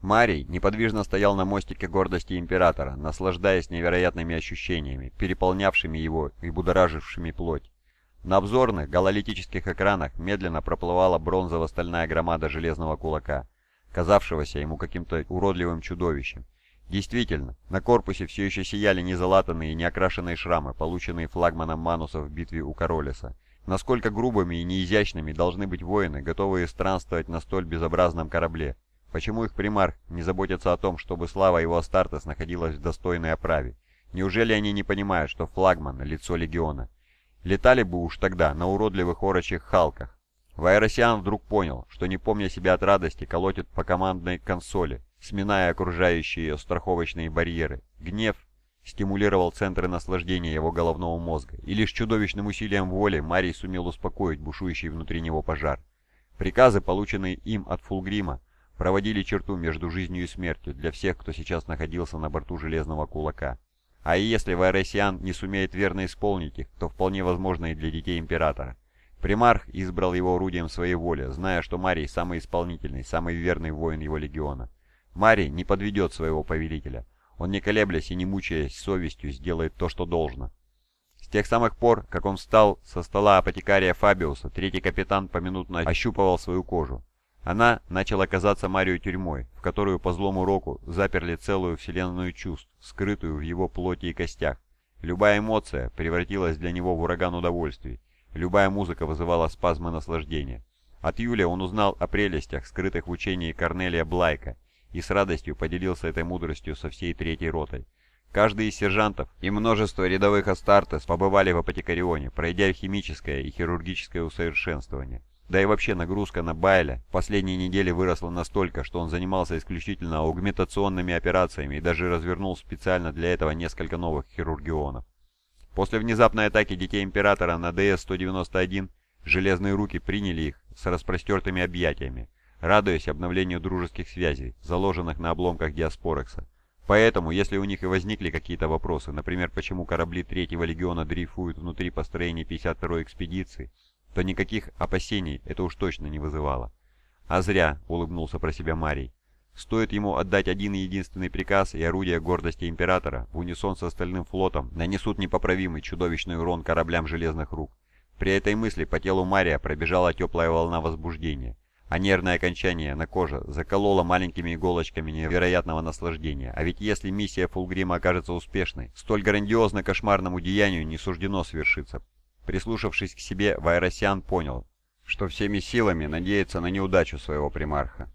Марий неподвижно стоял на мостике гордости Императора, наслаждаясь невероятными ощущениями, переполнявшими его и будоражившими плоть. На обзорных гололитических экранах медленно проплывала бронзово-стальная громада железного кулака, казавшегося ему каким-то уродливым чудовищем. Действительно, на корпусе все еще сияли незалатанные и неокрашенные шрамы, полученные флагманом Мануса в битве у Королеса. Насколько грубыми и неизящными должны быть воины, готовые странствовать на столь безобразном корабле, Почему их примарх не заботится о том, чтобы слава его Астартес находилась в достойной оправе? Неужели они не понимают, что флагман — лицо легиона? Летали бы уж тогда на уродливых орочих халках. Вайросиан вдруг понял, что не помня себя от радости, колотит по командной консоли, сминая окружающие ее страховочные барьеры. Гнев стимулировал центры наслаждения его головного мозга, и лишь чудовищным усилием воли Марий сумел успокоить бушующий внутри него пожар. Приказы, полученные им от Фулгрима, проводили черту между жизнью и смертью для всех, кто сейчас находился на борту Железного Кулака. А если Вайросиан не сумеет верно исполнить их, то вполне возможно и для детей Императора. Примарх избрал его орудием своей воли, зная, что Марий самый исполнительный, самый верный воин его легиона. Марий не подведет своего повелителя. Он, не колеблясь и не мучаясь совестью, сделает то, что должно. С тех самых пор, как он встал со стола апотекария Фабиуса, третий капитан поминутно ощупывал свою кожу. Она начала казаться Марию тюрьмой, в которую по злому року заперли целую вселенную чувств, скрытую в его плоти и костях. Любая эмоция превратилась для него в ураган удовольствий, любая музыка вызывала спазмы наслаждения. От Юлия он узнал о прелестях, скрытых в учении Корнелия Блайка, и с радостью поделился этой мудростью со всей третьей ротой. Каждый из сержантов и множество рядовых Астартес побывали в Апотекарионе, пройдя химическое и хирургическое усовершенствование. Да и вообще нагрузка на Байля в последние недели выросла настолько, что он занимался исключительно аугментационными операциями и даже развернул специально для этого несколько новых хирургионов. После внезапной атаки детей Императора на ДС-191 железные руки приняли их с распростертыми объятиями, радуясь обновлению дружеских связей, заложенных на обломках Диаспорекса. Поэтому, если у них и возникли какие-то вопросы, например, почему корабли Третьего Легиона дрейфуют внутри построения 52-й экспедиции, то никаких опасений это уж точно не вызывало. «А зря», — улыбнулся про себя Марий. «Стоит ему отдать один и единственный приказ, и орудия гордости Императора в унисон с остальным флотом нанесут непоправимый чудовищный урон кораблям железных рук». При этой мысли по телу Мария пробежала теплая волна возбуждения, а нервное окончание на коже закололо маленькими иголочками невероятного наслаждения. А ведь если миссия Фулгрима окажется успешной, столь грандиозно кошмарному деянию не суждено свершиться. Прислушавшись к себе, Вайросян понял, что всеми силами надеется на неудачу своего примарха.